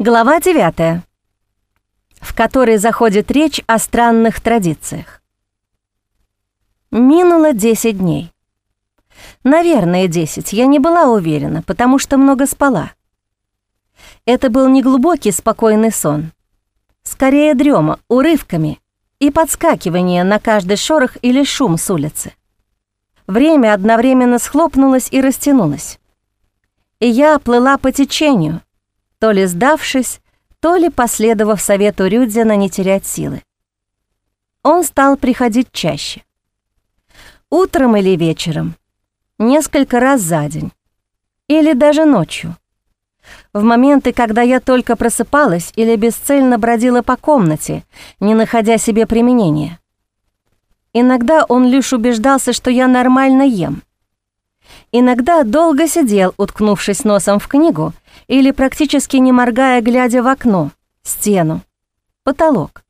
Глава 9, в которой заходит речь о странных традициях. Минуло 10 дней. Наверное, 10, я не была уверена, потому что много спала. Это был не глубокий спокойный сон. Скорее дрема, урывками и подскакивание на каждый шорох или шум с улицы. Время одновременно схлопнулось и растянулось. И я плыла по течению — то ли сдавшись, то ли последовав совету Рюдзина не терять силы. Он стал приходить чаще. Утром или вечером, несколько раз за день, или даже ночью. В моменты, когда я только просыпалась или бесцельно бродила по комнате, не находя себе применения. Иногда он лишь убеждался, что я нормально ем. Иногда долго сидел, уткнувшись носом в книгу, или практически не моргая, глядя в окно, стену, потолок.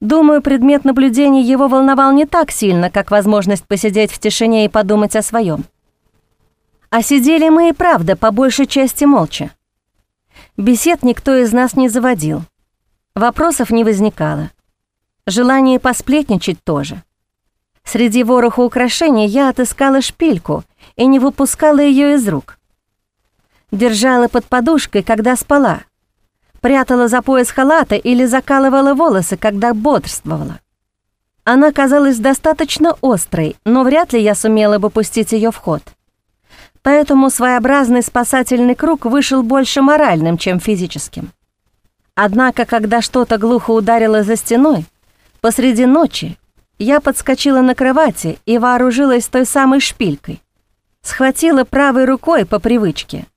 Думаю, предмет наблюдения его волновал не так сильно, как возможность посидеть в тишине и подумать о своем. А сидели мы и правда по большей части молча. Бесед никто из нас не заводил. Вопросов не возникало. Желание посплетничать тоже. Среди вороха украшений я отыскала шпильку и не выпускала ее из рук. Держала под подушкой, когда спала. Прятала за пояс халата или закалывала волосы, когда бодрствовала. Она казалась достаточно острой, но вряд ли я сумела бы пустить ее в ход. Поэтому своеобразный спасательный круг вышел больше моральным, чем физическим. Однако, когда что-то глухо ударило за стеной, посреди ночи я подскочила на кровати и вооружилась той самой шпилькой. Схватила правой рукой по привычке —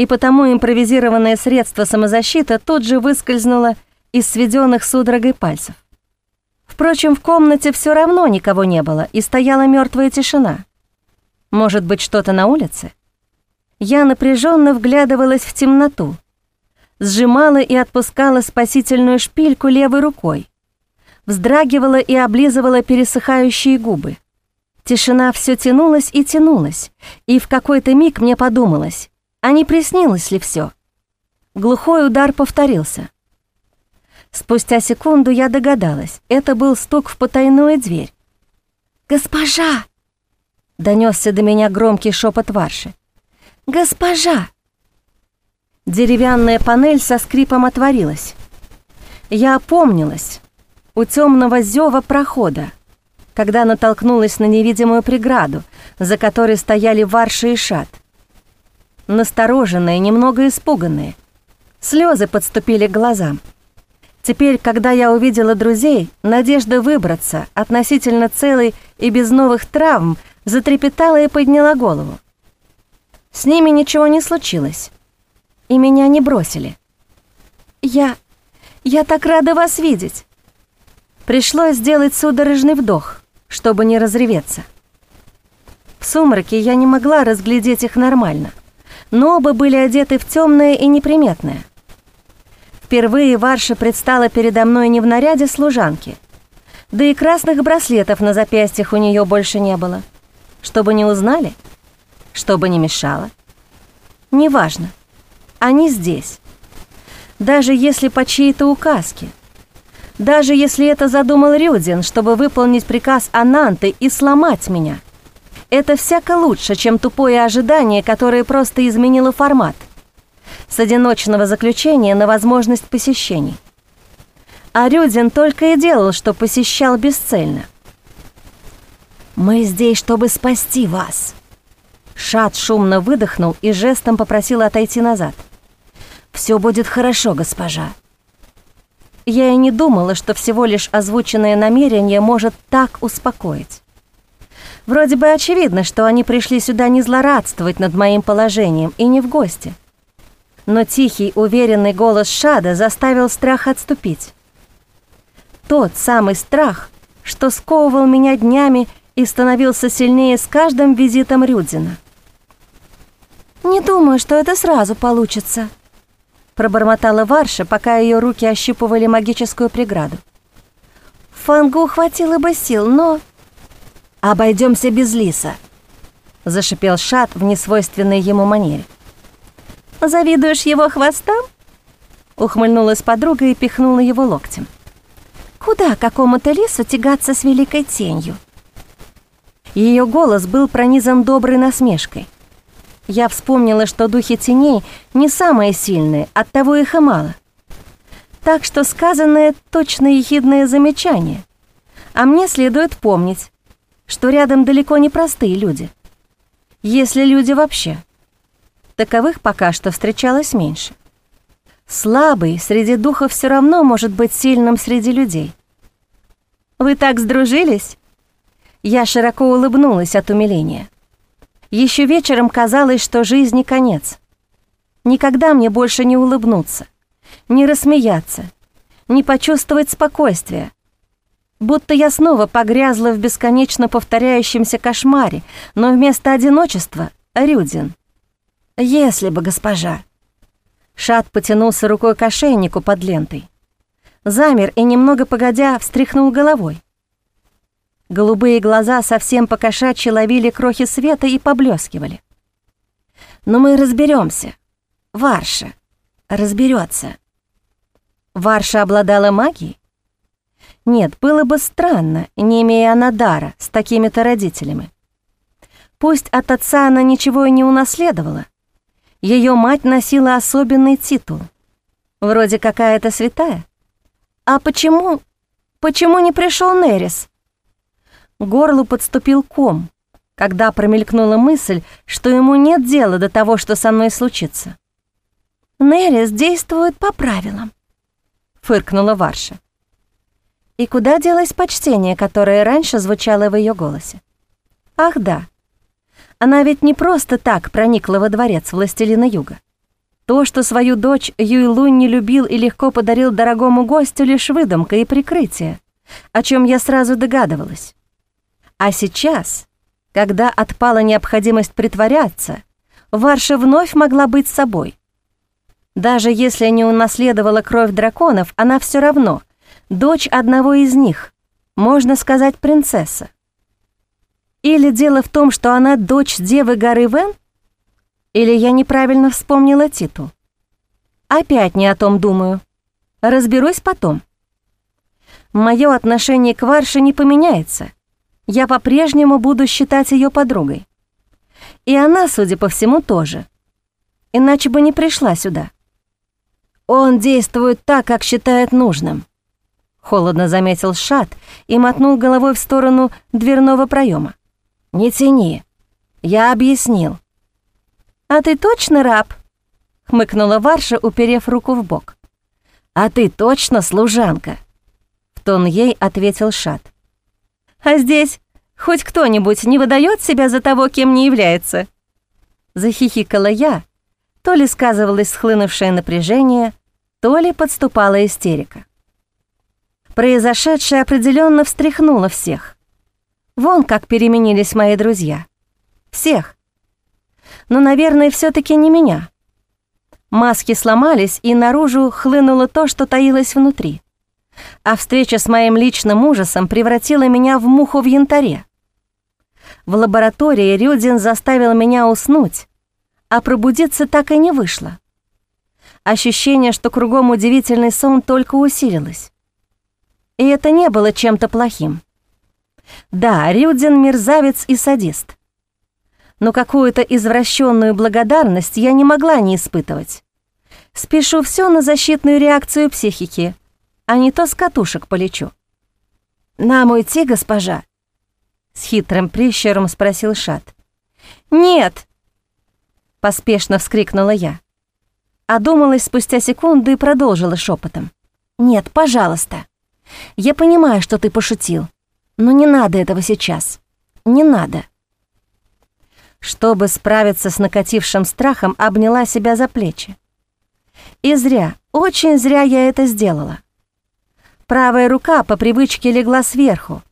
и потому импровизированное средство самозащиты тут же выскользнуло из сведенных судорогой пальцев. Впрочем, в комнате все равно никого не было, и стояла мертвая тишина. Может быть, что-то на улице? Я напряженно вглядывалась в темноту, сжимала и отпускала спасительную шпильку левой рукой, вздрагивала и облизывала пересыхающие губы. Тишина все тянулась и тянулась, и в какой-то миг мне подумалось, а не приснилось ли все? Глухой удар повторился. Спустя секунду я догадалась, это был стук в потайную дверь. «Госпожа!» — донесся до меня громкий шепот Варши. «Госпожа!» Деревянная панель со скрипом отворилась. Я опомнилась у темного зева прохода, когда натолкнулась на невидимую преграду, за которой стояли Варша и Шат настороженные, немного испуганные. Слезы подступили к глазам. Теперь, когда я увидела друзей, надежда выбраться, относительно целой и без новых травм, затрепетала и подняла голову. С ними ничего не случилось, и меня не бросили. «Я... я так рада вас видеть!» Пришлось сделать судорожный вдох, чтобы не разреветься. В сумраке я не могла разглядеть их нормально но оба были одеты в темное и неприметное. Впервые Варша предстала передо мной не в наряде служанки, да и красных браслетов на запястьях у нее больше не было. Чтобы не узнали? Чтобы не мешало? Неважно. Они здесь. Даже если по чьей-то указке. Даже если это задумал Рюдин, чтобы выполнить приказ Ананты и сломать меня — это всяко лучше, чем тупое ожидание, которое просто изменило формат. С одиночного заключения на возможность посещений. А Рюдин только и делал, что посещал бесцельно. «Мы здесь, чтобы спасти вас». Шат шумно выдохнул и жестом попросил отойти назад. «Все будет хорошо, госпожа». Я и не думала, что всего лишь озвученное намерение может так успокоить. Вроде бы очевидно, что они пришли сюда не злорадствовать над моим положением и не в гости. Но тихий, уверенный голос Шада заставил страх отступить. Тот самый страх, что сковывал меня днями и становился сильнее с каждым визитом Рюдзина. «Не думаю, что это сразу получится», — пробормотала Варша, пока ее руки ощупывали магическую преграду. Фангу хватило бы сил, но «Обойдемся без лиса», — зашипел Шат в несвойственной ему манере. «Завидуешь его хвостам?» Ухмыльнулась подруга и пихнула его локтем. «Куда какому-то лесу тягаться с великой тенью?» Ее голос был пронизан доброй насмешкой. Я вспомнила, что духи теней не самые сильные, оттого их и мало. Так что сказанное точно ехидное замечание. А мне следует помнить, что рядом далеко не простые люди. Если люди вообще. Таковых пока что встречалось меньше. Слабый среди духов все равно может быть сильным среди людей. «Вы так сдружились?» Я широко улыбнулась от умиления. Еще вечером казалось, что жизни конец. Никогда мне больше не улыбнуться, не рассмеяться, не почувствовать спокойствия. Будто я снова погрязла в бесконечно повторяющемся кошмаре, но вместо одиночества — Рюдин. «Если бы, госпожа...» Шат потянулся рукой к ошейнику под лентой. Замер и, немного погодя, встряхнул головой. Голубые глаза совсем покошачьи ловили крохи света и поблескивали. «Но мы разберемся. Варша разберется. Варша обладала магией? Нет, было бы странно, не имея она дара с такими-то родителями. Пусть от отца она ничего и не унаследовала. Ее мать носила особенный титул. Вроде какая-то святая. А почему... Почему не пришел Нерис? Горлу подступил ком, когда промелькнула мысль, что ему нет дела до того, что со мной случится. «Нерис действует по правилам», — фыркнула Варша. И куда делось почтение, которое раньше звучало в ее голосе? Ах да, она ведь не просто так проникла во дворец властелина юга. То, что свою дочь Юйлунь не любил и легко подарил дорогому гостю, лишь выдумка и прикрытие, о чем я сразу догадывалась. А сейчас, когда отпала необходимость притворяться, Варша вновь могла быть собой. Даже если не унаследовала кровь драконов, она все равно дочь одного из них, можно сказать, принцесса. Или дело в том, что она дочь девы горы Вен? Или я неправильно вспомнила титул? Опять не о том думаю. Разберусь потом. Мое отношение к Варше не поменяется — я по-прежнему буду считать ее подругой. И она, судя по всему, тоже. Иначе бы не пришла сюда. Он действует так, как считает нужным. Холодно заметил Шат и мотнул головой в сторону дверного проема. «Не тяни. Я объяснил». «А ты точно раб?» — хмыкнула Варша, уперев руку в бок. «А ты точно служанка?» — в тон ей ответил Шат. А здесь хоть кто-нибудь не выдает себя за того, кем не является?» Захихикала я, то ли сказывалось схлынувшее напряжение, то ли подступала истерика. Произошедшее определенно встряхнуло всех. Вон как переменились мои друзья. Всех. Но, наверное, все таки не меня. Маски сломались, и наружу хлынуло то, что таилось внутри а встреча с моим личным ужасом превратила меня в муху в янтаре. В лаборатории Рюдин заставил меня уснуть, а пробудиться так и не вышло. Ощущение, что кругом удивительный сон, только усилилось. И это не было чем-то плохим. Да, Рюдин — мерзавец и садист. Но какую-то извращенную благодарность я не могла не испытывать. Спешу все на защитную реакцию психики, а не то с катушек полечу. «Нам уйти, госпожа?» С хитрым прищером спросил Шат. «Нет!» Поспешно вскрикнула я. Одумалась спустя секунду и продолжила шепотом. «Нет, пожалуйста. Я понимаю, что ты пошутил, но не надо этого сейчас. Не надо». Чтобы справиться с накатившим страхом, обняла себя за плечи. И зря, очень зря я это сделала. Правая рука по привычке легла сверху.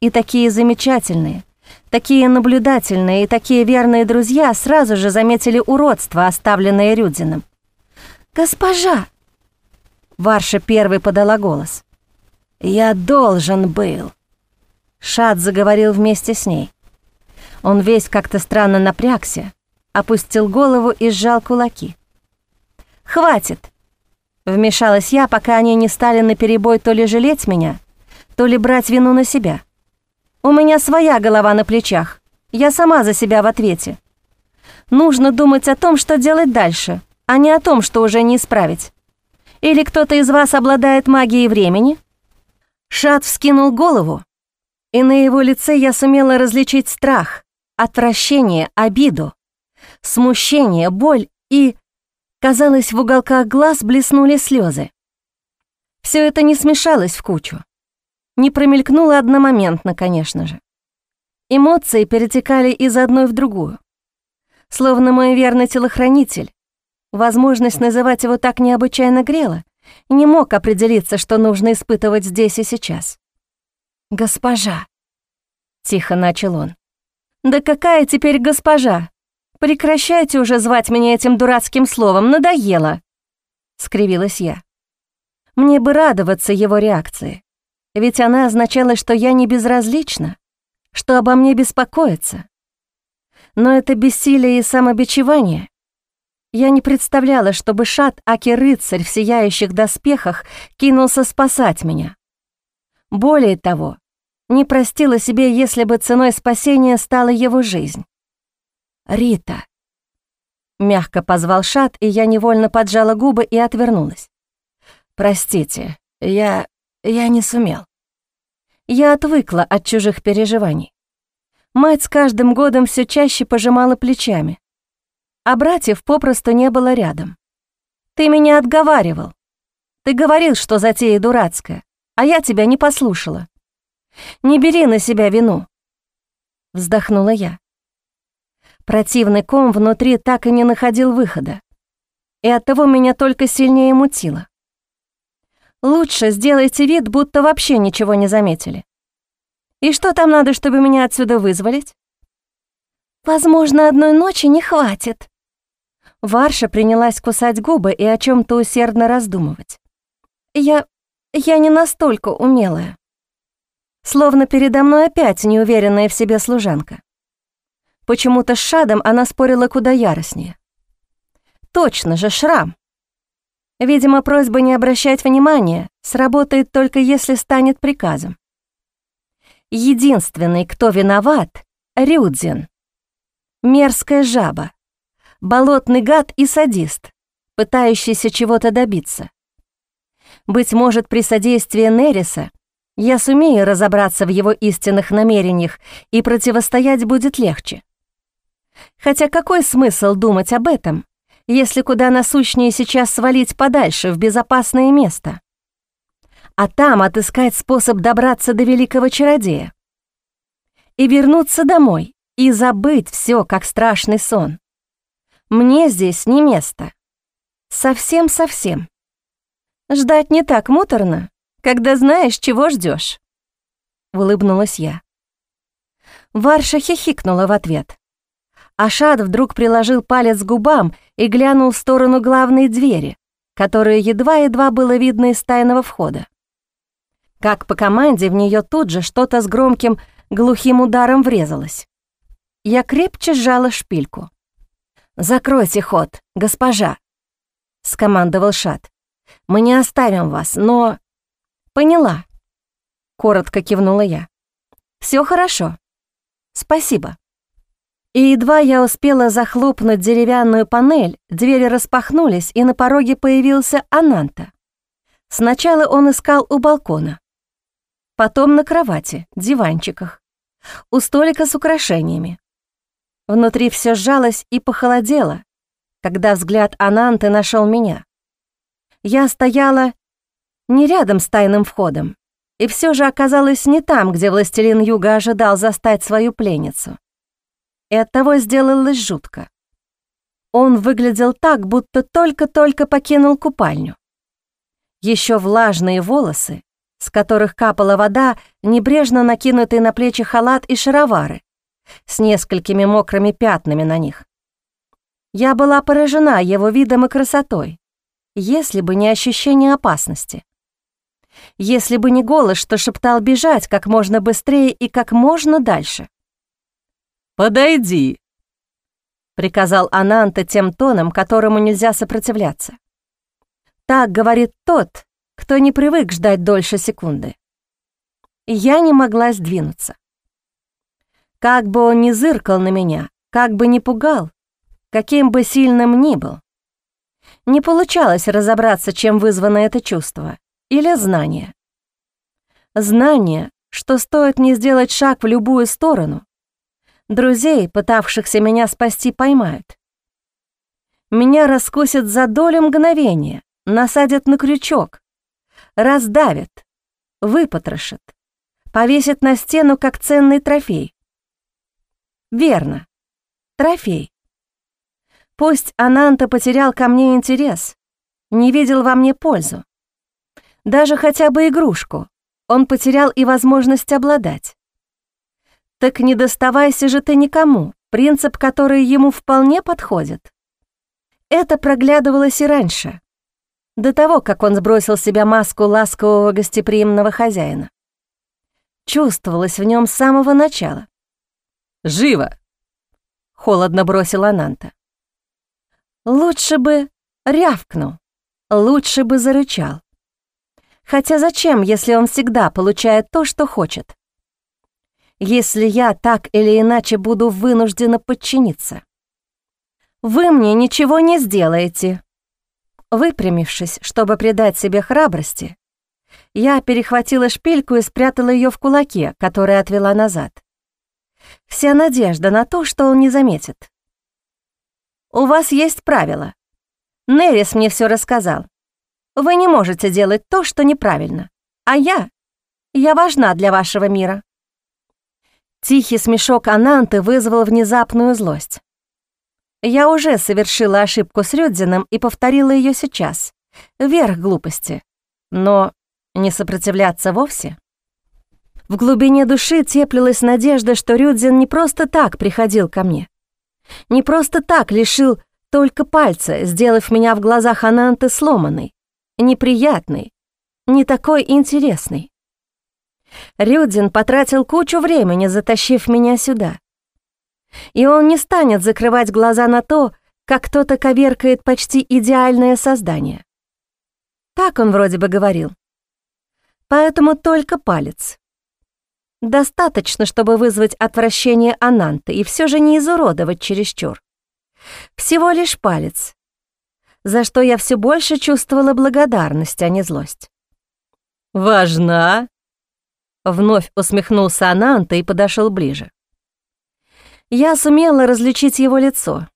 И такие замечательные, такие наблюдательные и такие верные друзья сразу же заметили уродство, оставленное Рюдзиным. «Госпожа!» Варша первой подала голос. «Я должен был!» Шат заговорил вместе с ней. Он весь как-то странно напрягся, опустил голову и сжал кулаки. «Хватит! Вмешалась я, пока они не стали наперебой то ли жалеть меня, то ли брать вину на себя. У меня своя голова на плечах. Я сама за себя в ответе. Нужно думать о том, что делать дальше, а не о том, что уже не исправить. Или кто-то из вас обладает магией времени?» Шат вскинул голову, и на его лице я сумела различить страх, отвращение, обиду, смущение, боль и, казалось, в уголках глаз блеснули слезы. Все это не смешалось в кучу. Не промелькнуло одномоментно, конечно же. Эмоции перетекали из одной в другую. Словно мой верный телохранитель, возможность называть его так необычайно грела, не мог определиться, что нужно испытывать здесь и сейчас. «Госпожа», — тихо начал он. «Да какая теперь госпожа? Прекращайте уже звать меня этим дурацким словом, надоело!» — скривилась я. Мне бы радоваться его реакции, ведь она означала, что я не безразлична, что обо мне беспокоятся. Но это бессилие и самобичевание. Я не представляла, чтобы Шат, Аки-рыцарь в сияющих доспехах, кинулся спасать меня. Более того, не простила себе, если бы ценой спасения стала его жизнь. «Рита!» Мягко позвал Шат, и я невольно поджала губы и отвернулась. «Простите, я... я не сумел». Я отвыкла от чужих переживаний. Мать с каждым годом все чаще пожимала плечами, а братьев попросту не было рядом. «Ты меня отговаривал. Ты говорил, что затея дурацкая а я тебя не послушала. Не бери на себя вину», — вздохнула я. Противный ком внутри так и не находил выхода, и оттого меня только сильнее мутило. Лучше сделайте вид, будто вообще ничего не заметили. И что там надо, чтобы меня отсюда вызволить? Возможно, одной ночи не хватит. Варша принялась кусать губы и о чем то усердно раздумывать. Я я не настолько умелая. Словно передо мной опять неуверенная в себе служанка. Почему-то с Шадом она спорила куда яростнее. Точно же, шрам. Видимо, просьба не обращать внимания сработает только если станет приказом. Единственный, кто виноват — Рюдзин. Мерзкая жаба, болотный гад и садист, пытающийся чего-то добиться. Быть может, при содействии Нериса я сумею разобраться в его истинных намерениях, и противостоять будет легче. Хотя какой смысл думать об этом, если куда насущнее сейчас свалить подальше, в безопасное место? А там отыскать способ добраться до великого чародея. И вернуться домой, и забыть все, как страшный сон. Мне здесь не место. Совсем-совсем. Ждать не так муторно, когда знаешь, чего ждешь. Улыбнулась я. Варша хихикнула в ответ. Ашад вдруг приложил палец к губам и глянул в сторону главной двери, которую едва-едва было видно из тайного входа. Как по команде в нее тут же что-то с громким глухим ударом врезалось. Я крепче сжала шпильку. «Закройте ход, госпожа», — скомандовал Шат. Мы не оставим вас, но...» «Поняла», — коротко кивнула я. Все хорошо. Спасибо». И едва я успела захлопнуть деревянную панель, двери распахнулись, и на пороге появился Ананта. Сначала он искал у балкона, потом на кровати, диванчиках, у столика с украшениями. Внутри все сжалось и похолодело, когда взгляд Ананты нашел меня. Я стояла не рядом с тайным входом, и все же оказалась не там, где властелин юга ожидал застать свою пленницу. И оттого сделалось жутко. Он выглядел так, будто только-только покинул купальню. Еще влажные волосы, с которых капала вода, небрежно накинутый на плечи халат и шаровары, с несколькими мокрыми пятнами на них. Я была поражена его видом и красотой, если бы не ощущение опасности. Если бы не голос, что шептал бежать как можно быстрее и как можно дальше. «Подойди», — приказал Ананта тем тоном, которому нельзя сопротивляться. Так говорит тот, кто не привык ждать дольше секунды. Я не могла сдвинуться. Как бы он ни зыркал на меня, как бы ни пугал, каким бы сильным ни был, не получалось разобраться, чем вызвано это чувство или знание. Знание, что стоит мне сделать шаг в любую сторону, друзей, пытавшихся меня спасти, поймают. Меня раскусят за долю мгновения, насадят на крючок, раздавят, выпотрошат, повесят на стену как ценный трофей. Верно, трофей. Пусть Ананта потерял ко мне интерес, не видел во мне пользу. Даже хотя бы игрушку он потерял и возможность обладать. Так не доставайся же ты никому, принцип, который ему вполне подходит. Это проглядывалось и раньше, до того, как он сбросил с себя маску ласкового гостеприимного хозяина. Чувствовалось в нем с самого начала. «Живо!» — холодно бросил Ананта. Лучше бы рявкнул, лучше бы зарычал. Хотя зачем, если он всегда получает то, что хочет? Если я так или иначе буду вынуждена подчиниться. Вы мне ничего не сделаете. Выпрямившись, чтобы придать себе храбрости, я перехватила шпильку и спрятала ее в кулаке, который отвела назад. Вся надежда на то, что он не заметит. «У вас есть правила. Нерис мне все рассказал. Вы не можете делать то, что неправильно. А я? Я важна для вашего мира». Тихий смешок Ананты вызвал внезапную злость. Я уже совершила ошибку с Рюдзином и повторила ее сейчас. Верх глупости. Но не сопротивляться вовсе? В глубине души теплилась надежда, что Рюдзин не просто так приходил ко мне. Не просто так лишил только пальца, сделав меня в глазах Ананты сломанной, неприятной, не такой интересной. Рюдзин потратил кучу времени, затащив меня сюда. И он не станет закрывать глаза на то, как кто-то коверкает почти идеальное создание. Так он вроде бы говорил. Поэтому только палец. Достаточно, чтобы вызвать отвращение Ананты и все же не изуродовать чересчур. Всего лишь палец, за что я все больше чувствовала благодарность, а не злость. «Важна?» Вновь усмехнулся Ананта и подошел ближе. Я сумела различить его лицо.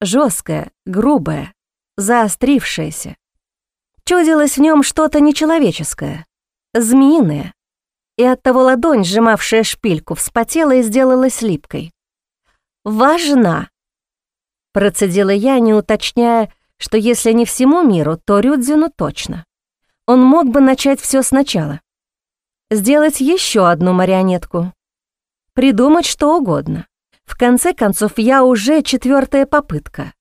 жесткое, грубое, заострившееся. Чудилось в нем что-то нечеловеческое, змеиное, и оттого ладонь, сжимавшая шпильку, вспотела и сделалась липкой. «Важна!» Процедила я, не уточняя, что если не всему миру, то Рюдзину точно. Он мог бы начать все сначала. Сделать еще одну марионетку. Придумать что угодно. В конце концов, я уже четвертая попытка.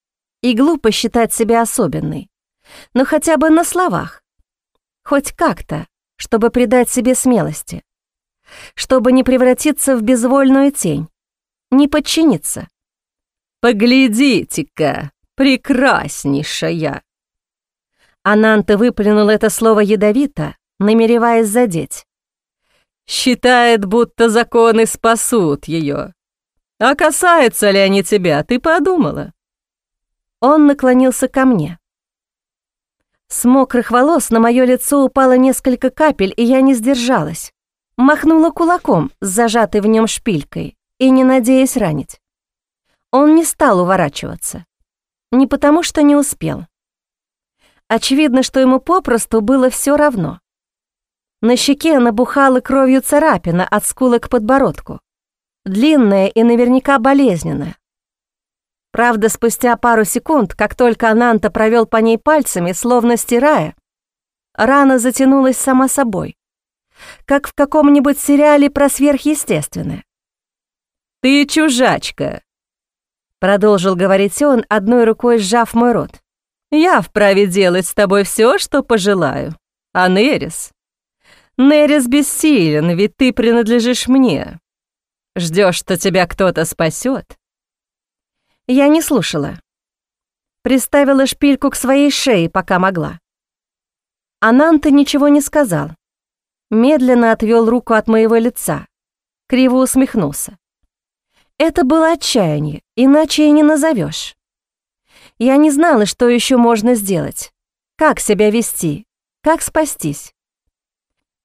И глупо считать себя особенной. Но хотя бы на словах. Хоть как-то, чтобы придать себе смелости. Чтобы не превратиться в безвольную тень. Не подчиниться. «Поглядите-ка, прекраснейшая!» Ананта выплюнул это слово ядовито, намереваясь задеть. «Считает, будто законы спасут ее. А касаются ли они тебя, ты подумала?» Он наклонился ко мне. С мокрых волос на мое лицо упало несколько капель, и я не сдержалась. Махнула кулаком с зажатой в нем шпилькой и не надеясь ранить. Он не стал уворачиваться. Не потому, что не успел. Очевидно, что ему попросту было все равно. На щеке набухала кровью царапина от скулы к подбородку длинная и наверняка болезненная. Правда, спустя пару секунд, как только Ананта провел по ней пальцами, словно стирая, рана затянулась сама собой, как в каком-нибудь сериале про сверхъестественное. «Ты чужачка», — продолжил говорить он, одной рукой сжав мой рот. «Я вправе делать с тобой все, что пожелаю. А Нерис? Нерис бессилен, ведь ты принадлежишь мне. Ждешь, что тебя кто-то спасет? Я не слушала. Приставила шпильку к своей шее, пока могла. Ананта ничего не сказал. Медленно отвел руку от моего лица, криво усмехнулся. Это было отчаяние, иначе и не назовешь. Я не знала, что еще можно сделать, как себя вести, как спастись.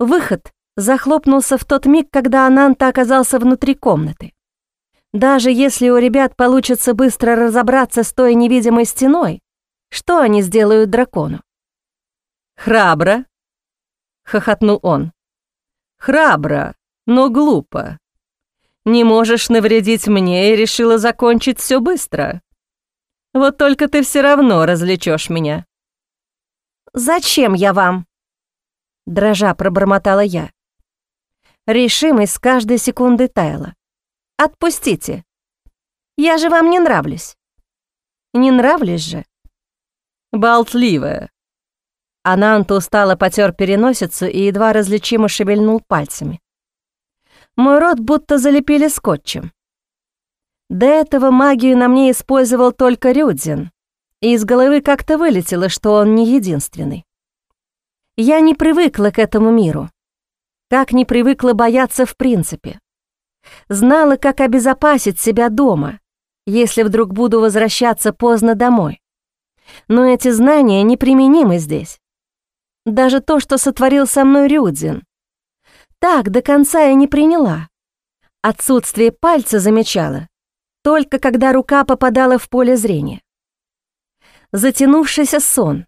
Выход захлопнулся в тот миг, когда Ананта оказался внутри комнаты. Даже если у ребят получится быстро разобраться с той невидимой стеной, что они сделают дракону? «Храбро!» — хохотнул он. «Храбро, но глупо. Не можешь навредить мне и решила закончить все быстро. Вот только ты все равно развлечешь меня». «Зачем я вам?» Дрожа пробормотала я. Решимость с каждой секунды таяла. Отпустите. Я же вам не нравлюсь. Не нравлюсь же. Болтливая. Анант устало потер переносицу и едва различимо шевельнул пальцами. Мой рот будто залепили скотчем. До этого магию на мне использовал только Рюдзин, и из головы как-то вылетело, что он не единственный. Я не привыкла к этому миру, как не привыкла бояться в принципе. Знала, как обезопасить себя дома, если вдруг буду возвращаться поздно домой. Но эти знания неприменимы здесь. Даже то, что сотворил со мной Рюдзин. Так до конца я не приняла. Отсутствие пальца замечала, только когда рука попадала в поле зрения. Затянувшийся сон,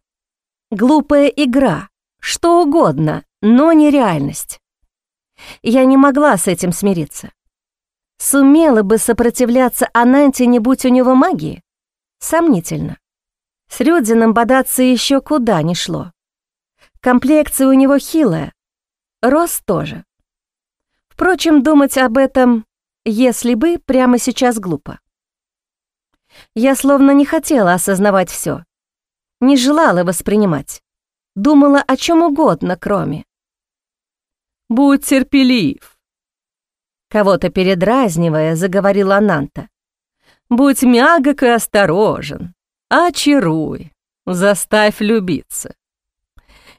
глупая игра, что угодно, но не реальность. Я не могла с этим смириться. Сумела бы сопротивляться Ананте, не будь у него магии? Сомнительно. С Рюдзином бодаться еще куда не шло. Комплекция у него хилая, рост тоже. Впрочем, думать об этом, если бы, прямо сейчас глупо. Я словно не хотела осознавать все, не желала воспринимать, думала о чем угодно, кроме. «Будь терпелив», Кого-то передразнивая, заговорила Ананта. «Будь мягок и осторожен, очаруй, заставь любиться.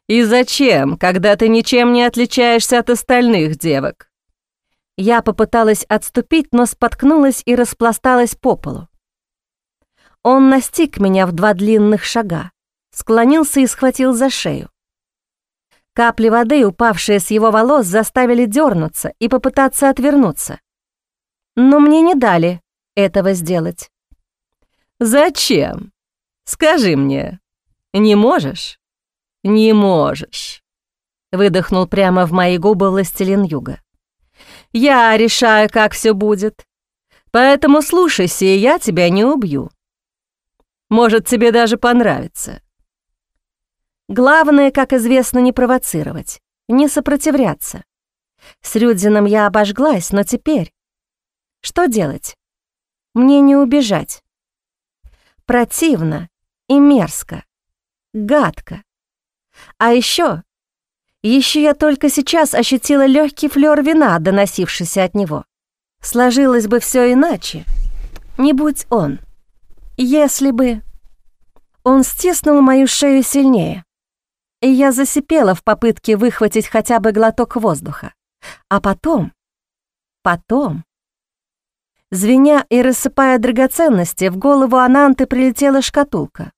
И зачем, когда ты ничем не отличаешься от остальных девок?» Я попыталась отступить, но споткнулась и распласталась по полу. Он настиг меня в два длинных шага, склонился и схватил за шею. Капли воды, упавшие с его волос, заставили дернуться и попытаться отвернуться. Но мне не дали этого сделать. «Зачем? Скажи мне, не можешь?» «Не можешь», — выдохнул прямо в мои губы властелин юга. «Я решаю, как все будет, поэтому слушайся, и я тебя не убью. Может, тебе даже понравится. Главное, как известно, не провоцировать, не сопротивляться. С Рюдзином я обожглась, но теперь... Что делать? Мне не убежать. Противно и мерзко, гадко. А еще, еще я только сейчас ощутила легкий флер вина, доносившийся от него. Сложилось бы все иначе. Не будь он. Если бы... Он стиснул мою шею сильнее и я засипела в попытке выхватить хотя бы глоток воздуха. А потом, потом... Звеня и рассыпая драгоценности, в голову Ананты прилетела шкатулка.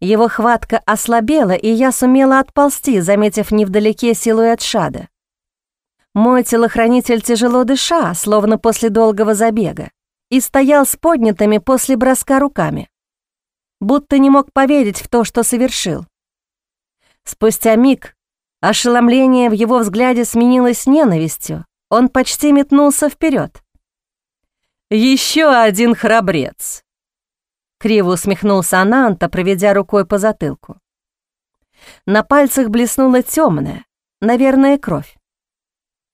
Его хватка ослабела, и я сумела отползти, заметив невдалеке силуэт Шада. Мой телохранитель тяжело дыша, словно после долгого забега, и стоял с поднятыми после броска руками. Будто не мог поверить в то, что совершил. Спустя миг ошеломление в его взгляде сменилось ненавистью. Он почти метнулся вперед. Еще один храбрец!» Криво усмехнулся Ананта, проведя рукой по затылку. На пальцах блеснула темная, наверное, кровь.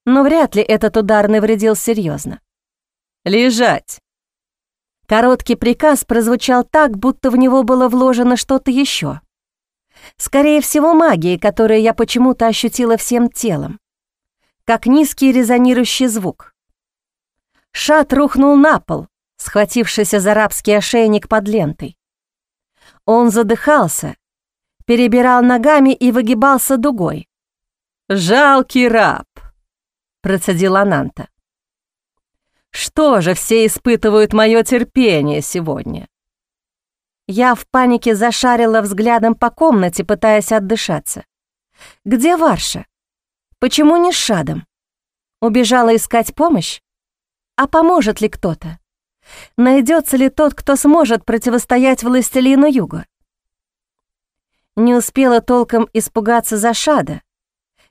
Но вряд ли этот удар навредил серьезно. «Лежать!» Короткий приказ прозвучал так, будто в него было вложено что-то еще. Скорее всего, магии, которую я почему-то ощутила всем телом. Как низкий резонирующий звук. Шат рухнул на пол, схватившийся за рабский ошейник под лентой. Он задыхался, перебирал ногами и выгибался дугой. «Жалкий раб», — процедил Ананта. «Что же все испытывают мое терпение сегодня?» Я в панике зашарила взглядом по комнате, пытаясь отдышаться. «Где Варша? Почему не с Шадом? Убежала искать помощь? А поможет ли кто-то? Найдется ли тот, кто сможет противостоять властелину Юга? Не успела толком испугаться за Шада.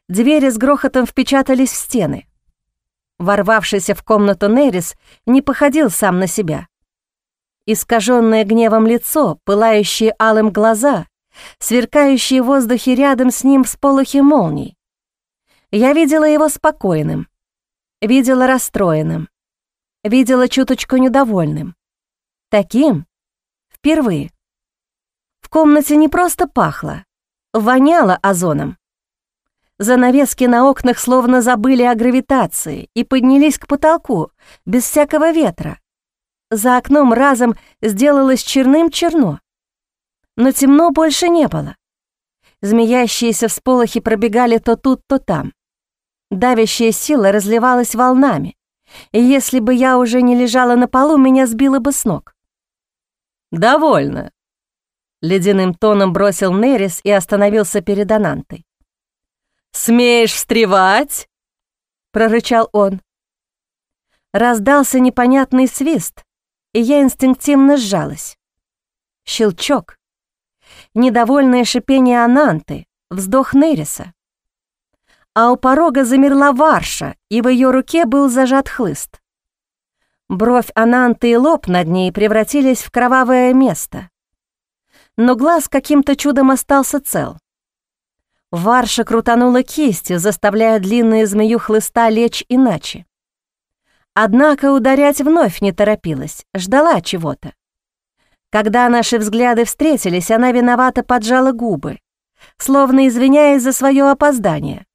Двери с грохотом впечатались в стены. Ворвавшийся в комнату Нерис не походил сам на себя. Искаженное гневом лицо, пылающие алым глаза, сверкающие в воздухе рядом с ним всполохи молний. Я видела его спокойным, видела расстроенным, видела чуточку недовольным. Таким впервые. В комнате не просто пахло, воняло озоном. Занавески на окнах словно забыли о гравитации и поднялись к потолку, без всякого ветра. За окном разом сделалось черным-черно. Но темно больше не было. Змеящиеся всполохи пробегали то тут, то там. Давящая сила разливалась волнами, и если бы я уже не лежала на полу, меня сбило бы с ног. «Довольно», — ледяным тоном бросил Нерис и остановился перед Анантой. «Смеешь встревать?» — прорычал он. Раздался непонятный свист, и я инстинктивно сжалась. Щелчок. Недовольное шипение Ананты, вздох Нериса а у порога замерла Варша, и в ее руке был зажат хлыст. Бровь Ананты и лоб над ней превратились в кровавое место. Но глаз каким-то чудом остался цел. Варша крутанула кистью, заставляя длинную змею хлыста лечь иначе. Однако ударять вновь не торопилась, ждала чего-то. Когда наши взгляды встретились, она виновато поджала губы, словно извиняясь за свое опоздание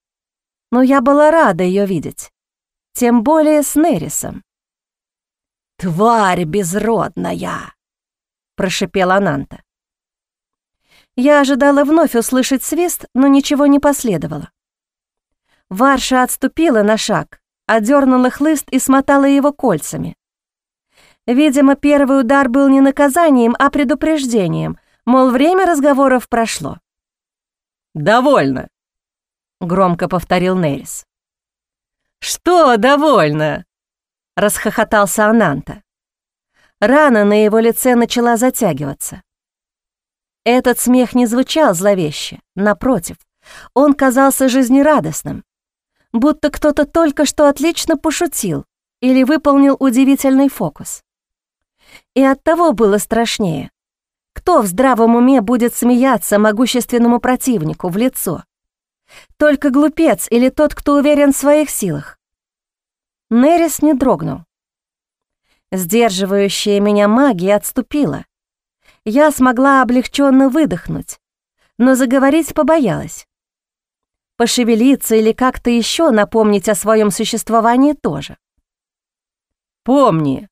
но я была рада ее видеть, тем более с Нерисом. «Тварь безродная!» — прошипела Ананта. Я ожидала вновь услышать свист, но ничего не последовало. Варша отступила на шаг, одернула хлыст и смотала его кольцами. Видимо, первый удар был не наказанием, а предупреждением, мол, время разговоров прошло. «Довольно!» громко повторил Нерис. «Что довольно?» — расхохотался Ананта. Рана на его лице начала затягиваться. Этот смех не звучал зловеще, напротив, он казался жизнерадостным, будто кто-то только что отлично пошутил или выполнил удивительный фокус. И оттого было страшнее. Кто в здравом уме будет смеяться могущественному противнику в лицо? Только глупец или тот, кто уверен в своих силах. Нерис не дрогнул. Сдерживающая меня магия отступила. Я смогла облегченно выдохнуть, но заговорить побоялась. Пошевелиться или как-то еще напомнить о своем существовании тоже. «Помни,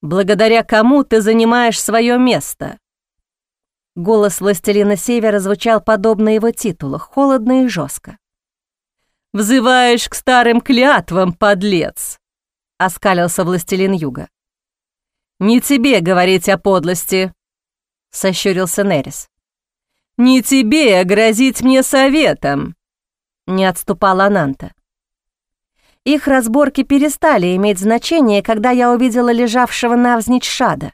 благодаря кому ты занимаешь свое место», Голос властелина Севера звучал подобно его титулу, холодно и жестко. «Взываешь к старым клятвам, подлец!» — оскалился властелин Юга. «Не тебе говорить о подлости!» — сощурился Нерис. «Не тебе грозить мне советом!» — не отступала Ананта. Их разборки перестали иметь значение, когда я увидела лежавшего навзничь Шада,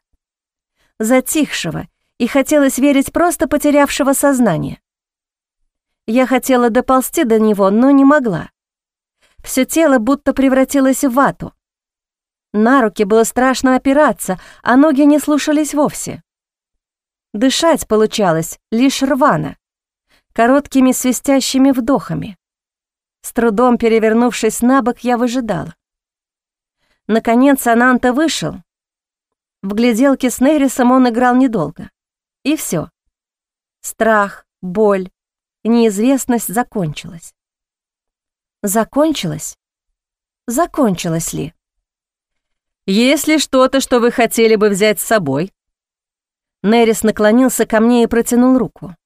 затихшего и хотелось верить просто потерявшего сознание. Я хотела доползти до него, но не могла. Все тело будто превратилось в вату. На руки было страшно опираться, а ноги не слушались вовсе. Дышать получалось лишь рвано, короткими свистящими вдохами. С трудом перевернувшись на бок, я выжидала. Наконец Ананта вышел. В гляделке с Нерисом он играл недолго. И все. Страх, боль, неизвестность закончилась. Закончилась? Закончилась ли? «Есть ли что-то, что вы хотели бы взять с собой?» Нерис наклонился ко мне и протянул руку.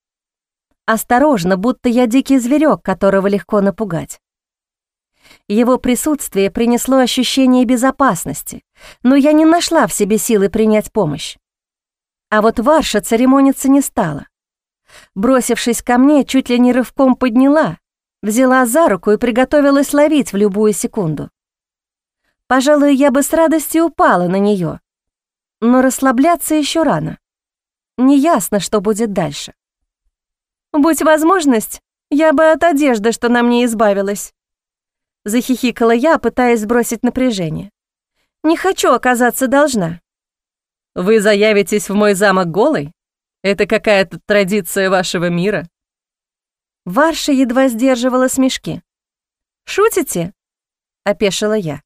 Осторожно, будто я дикий зверек, которого легко напугать. Его присутствие принесло ощущение безопасности, но я не нашла в себе силы принять помощь. А вот Варша церемониться не стала. Бросившись ко мне, чуть ли не рывком подняла, взяла за руку и приготовилась ловить в любую секунду. Пожалуй, я бы с радостью упала на нее, но расслабляться еще рано. Неясно, что будет дальше. «Будь возможность, я бы от одежды, что на мне избавилась», Захихикала я, пытаясь сбросить напряжение. «Не хочу оказаться должна». «Вы заявитесь в мой замок голой? Это какая-то традиция вашего мира?» Варша едва сдерживала смешки. «Шутите?» — опешила я.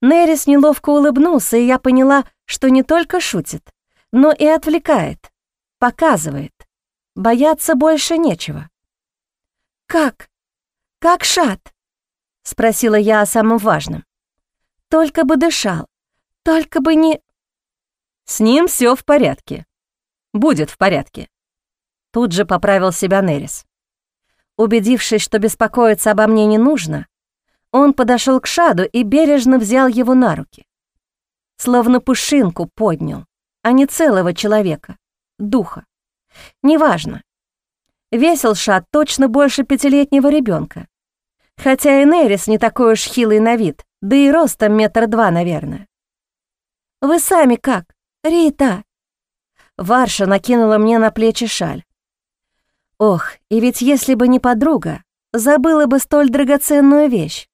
Нерис неловко улыбнулся, и я поняла, что не только шутит, но и отвлекает, показывает. Бояться больше нечего. «Как? Как шат?» — спросила я о самом важном. «Только бы дышал, только бы не...» «С ним все в порядке. Будет в порядке». Тут же поправил себя Нерис. Убедившись, что беспокоиться обо мне не нужно, он подошел к Шаду и бережно взял его на руки. Словно пушинку поднял, а не целого человека, духа. Неважно. Весил Шад точно больше пятилетнего ребенка, Хотя и Нерис не такой уж хилый на вид, да и ростом метр два, наверное. «Вы сами как? Рита?» Варша накинула мне на плечи шаль. Ох, и ведь если бы не подруга, забыла бы столь драгоценную вещь.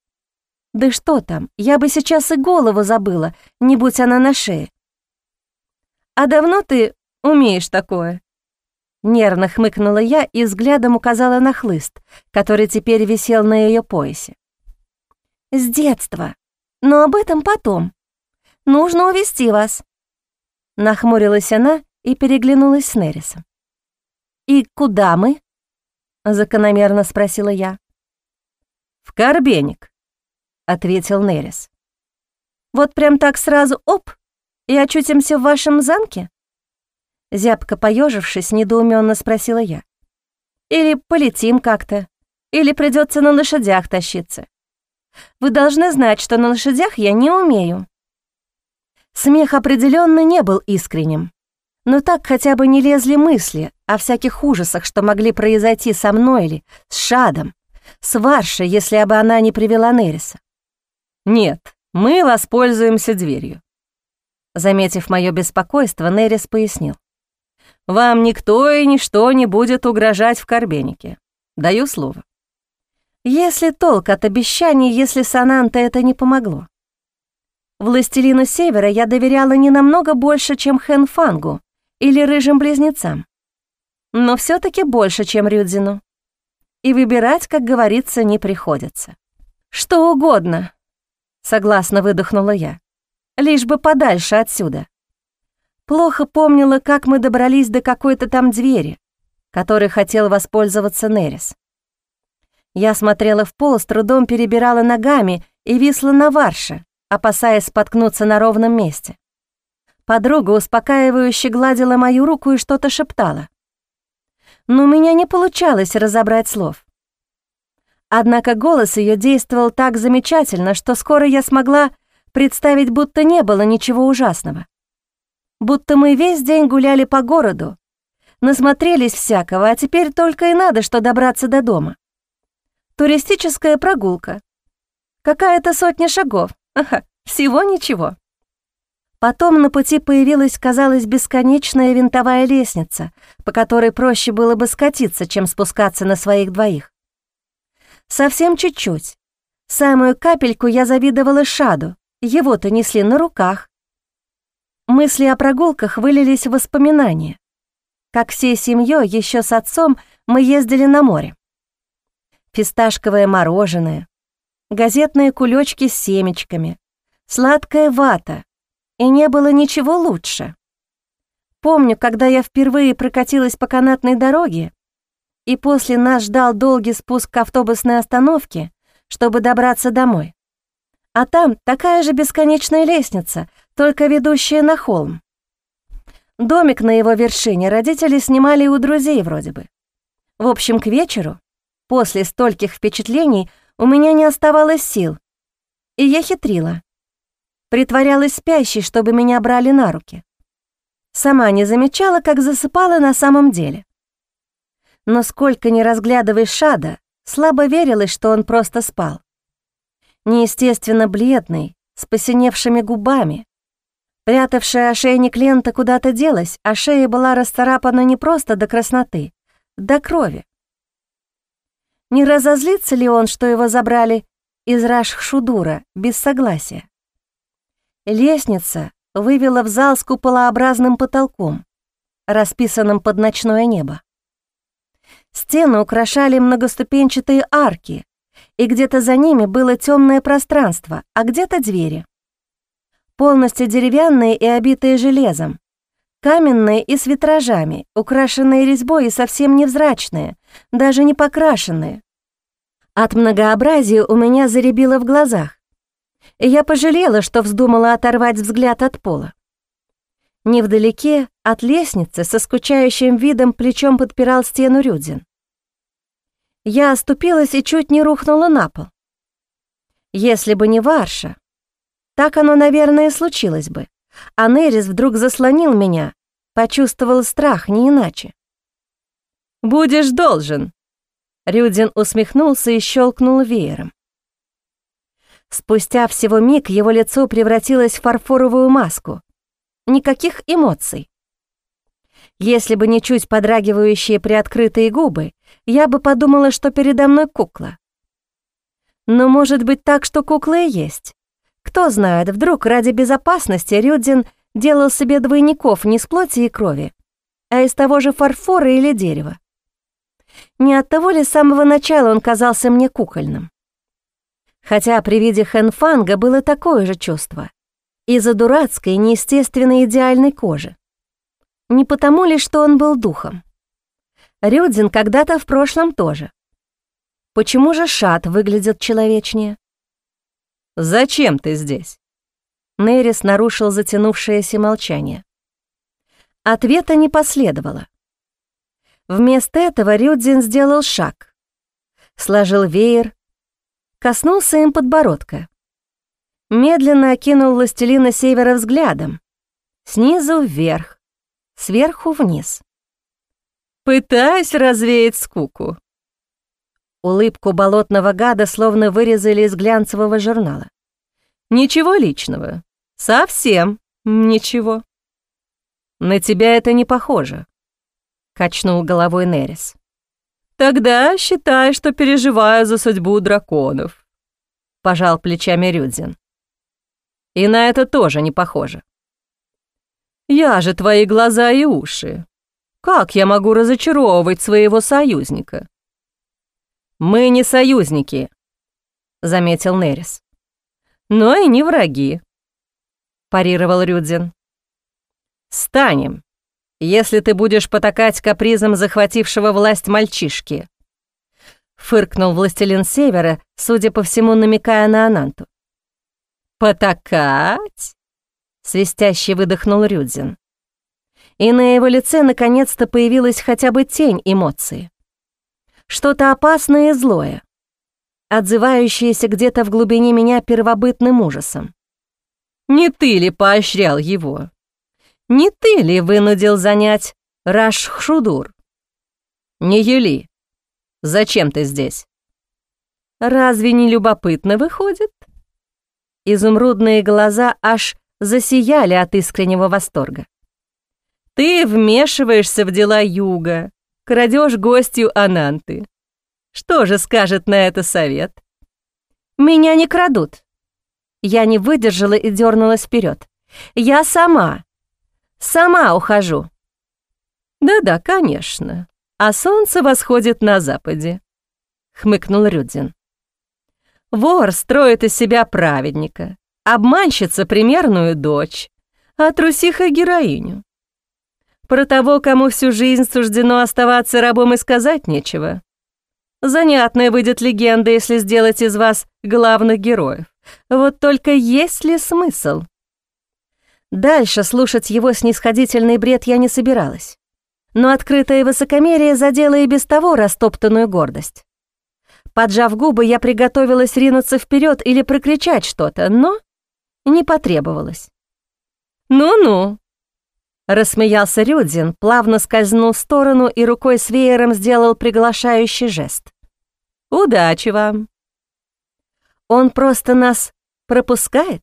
Да что там, я бы сейчас и голову забыла, не будь она на шее. «А давно ты умеешь такое?» Нервно хмыкнула я и взглядом указала на хлыст, который теперь висел на ее поясе. «С детства. Но об этом потом. Нужно увести вас». Нахмурилась она и переглянулась с Нерисом. «И куда мы?» — закономерно спросила я. «В Карбеник», — ответил Нерис. «Вот прям так сразу оп, и очутимся в вашем замке?» Зябко поежившись, недоуменно спросила я. «Или полетим как-то, или придется на лошадях тащиться. Вы должны знать, что на лошадях я не умею». Смех определенно не был искренним, но так хотя бы не лезли мысли о всяких ужасах, что могли произойти со мной или с Шадом, с Варшей, если бы она не привела Нериса. «Нет, мы воспользуемся дверью». Заметив мое беспокойство, Нерис пояснил. Вам никто и ничто не будет угрожать в Карбенике. Даю слово. Если толк от обещаний, если Сананта это не помогло? Властелину Севера я доверяла не намного больше, чем Хэнфангу или Рыжим Близнецам. Но все таки больше, чем Рюдзину. И выбирать, как говорится, не приходится. «Что угодно», — согласно выдохнула я, «лишь бы подальше отсюда». Плохо помнила, как мы добрались до какой-то там двери, которой хотел воспользоваться Нерис. Я смотрела в пол, с трудом перебирала ногами и висла на варше, опасаясь споткнуться на ровном месте. Подруга успокаивающе гладила мою руку и что-то шептала. Но у меня не получалось разобрать слов. Однако голос ее действовал так замечательно, что скоро я смогла представить, будто не было ничего ужасного будто мы весь день гуляли по городу, насмотрелись всякого, а теперь только и надо, что добраться до дома. Туристическая прогулка. Какая-то сотня шагов. Ага, всего ничего. Потом на пути появилась, казалось, бесконечная винтовая лестница, по которой проще было бы скатиться, чем спускаться на своих двоих. Совсем чуть-чуть. Самую капельку я завидовала Шаду, его-то несли на руках, Мысли о прогулках вылились в воспоминания. Как всей семьей еще с отцом мы ездили на море. Фисташковое мороженое, газетные кулечки с семечками, сладкая вата, и не было ничего лучше. Помню, когда я впервые прокатилась по канатной дороге, и после нас ждал долгий спуск к автобусной остановке, чтобы добраться домой. А там такая же бесконечная лестница, только ведущая на холм. Домик на его вершине родители снимали у друзей вроде бы. В общем, к вечеру, после стольких впечатлений, у меня не оставалось сил, и я хитрила. Притворялась спящей, чтобы меня брали на руки. Сама не замечала, как засыпала на самом деле. Но сколько ни разглядывая Шада, слабо верилось, что он просто спал. Неестественно бледный, с посиневшими губами. Прятавшая ошейник лента куда-то делась, а шея была расцарапана не просто до красноты, до крови. Не разозлится ли он, что его забрали из Рашхшудура без согласия? Лестница вывела в зал с куполообразным потолком, расписанным под ночное небо. Стены украшали многоступенчатые арки, и где-то за ними было темное пространство, а где-то двери. Полностью деревянные и обитые железом, каменные и с витражами, украшенные резьбой и совсем невзрачные, даже не покрашенные. От многообразия у меня заребило в глазах, я пожалела, что вздумала оторвать взгляд от пола. Невдалеке от лестницы со скучающим видом плечом подпирал стену Рюдзин. Я оступилась и чуть не рухнула на пол. Если бы не Варша, так оно, наверное, случилось бы. А Нерис вдруг заслонил меня, почувствовал страх, не иначе. «Будешь должен», — Рюдин усмехнулся и щелкнул веером. Спустя всего миг его лицо превратилось в фарфоровую маску. Никаких эмоций. Если бы не чуть подрагивающие приоткрытые губы, я бы подумала, что передо мной кукла. Но может быть так, что кукла и есть. Кто знает, вдруг ради безопасности Рюдзин делал себе двойников не из плоти и крови, а из того же фарфора или дерева. Не от того ли с самого начала он казался мне кукольным? Хотя при виде Хэнфанга было такое же чувство. Из-за дурацкой, неестественной идеальной кожи. Не потому ли, что он был духом? Рюдзин когда-то в прошлом тоже. Почему же Шат выглядит человечнее? «Зачем ты здесь?» Нерис нарушил затянувшееся молчание. Ответа не последовало. Вместо этого Рюдзин сделал шаг, сложил веер, коснулся им подбородка. Медленно окинул властелина севера взглядом, снизу вверх, сверху вниз. «Пытаюсь развеять скуку». Улыбку болотного гада словно вырезали из глянцевого журнала. «Ничего личного. Совсем ничего». «На тебя это не похоже», — качнул головой Нерис. «Тогда считай, что переживаю за судьбу драконов», — пожал плечами Рюдзин. «И на это тоже не похоже». Я же твои глаза и уши. Как я могу разочаровывать своего союзника? Мы не союзники, заметил Нерис. Но и не враги, парировал Рюдзин. Станем, если ты будешь потакать капризом захватившего власть мальчишки. Фыркнул властелин Севера, судя по всему, намекая на Ананту. «Потакать?» свистяще выдохнул Рюдзин. И на его лице наконец-то появилась хотя бы тень эмоции. Что-то опасное и злое, отзывающееся где-то в глубине меня первобытным ужасом. Не ты ли поощрял его? Не ты ли вынудил занять Рашхшудур? Не Юли, зачем ты здесь? Разве не любопытно выходит? Изумрудные глаза аж засияли от искреннего восторга. «Ты вмешиваешься в дела Юга, крадешь гостью Ананты. Что же скажет на это совет?» «Меня не крадут». Я не выдержала и дернулась вперед. «Я сама, сама ухожу». «Да-да, конечно. А солнце восходит на западе», — хмыкнул Рюдзин. «Вор строит из себя праведника, обманщица примерную дочь, а трусиха героиню. Про того, кому всю жизнь суждено оставаться рабом и сказать нечего. Занятная выйдет легенда, если сделать из вас главных героев. Вот только есть ли смысл? Дальше слушать его снисходительный бред я не собиралась. но открытое высокомерие задело и без того растоптанную гордость. Поджав губы, я приготовилась ринуться вперед или прокричать что-то, но не потребовалось. «Ну-ну», — рассмеялся Рюдзин, плавно скользнул в сторону и рукой с веером сделал приглашающий жест. «Удачи вам!» «Он просто нас пропускает,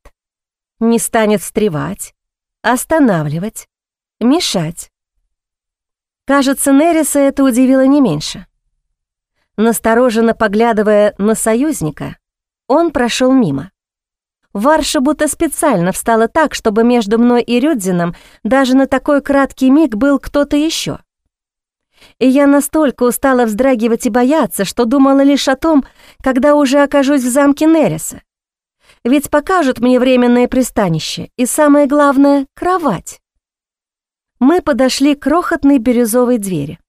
не станет встревать, останавливать, мешать». Кажется, Нериса это удивило не меньше. Настороженно поглядывая на союзника, он прошел мимо. Варша будто специально встала так, чтобы между мной и Рюдзином даже на такой краткий миг был кто-то еще. И я настолько устала вздрагивать и бояться, что думала лишь о том, когда уже окажусь в замке Нереса. Ведь покажут мне временное пристанище и, самое главное, кровать. Мы подошли к крохотной бирюзовой двери.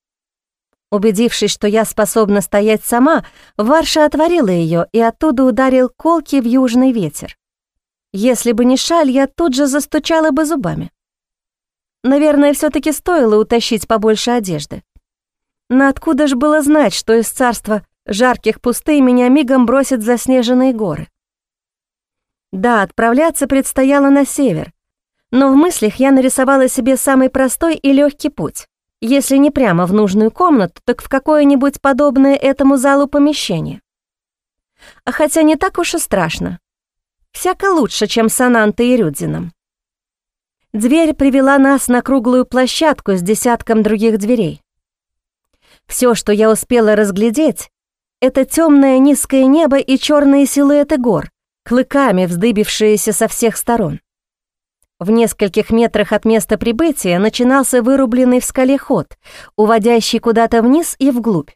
Убедившись, что я способна стоять сама, Варша отворила ее, и оттуда ударил колкий в южный ветер. Если бы не шаль, я тут же застучала бы зубами. Наверное, все таки стоило утащить побольше одежды. Но откуда ж было знать, что из царства жарких пустей меня мигом бросят заснеженные горы? Да, отправляться предстояло на север, но в мыслях я нарисовала себе самый простой и легкий путь. Если не прямо в нужную комнату, так в какое-нибудь подобное этому залу помещение. А хотя не так уж и страшно. Всяко лучше, чем с Анантой и Рюдзином. Дверь привела нас на круглую площадку с десятком других дверей. Все, что я успела разглядеть, это темное низкое небо и черные силуэты гор, клыками вздыбившиеся со всех сторон. В нескольких метрах от места прибытия начинался вырубленный в скале ход, уводящий куда-то вниз и вглубь.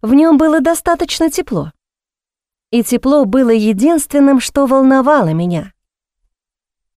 В нем было достаточно тепло. И тепло было единственным, что волновало меня.